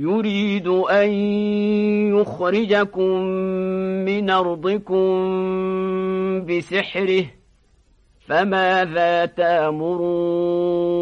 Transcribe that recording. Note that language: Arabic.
يريد أن يخرجكم من أرضكم بسحره فماذا تأمرون؟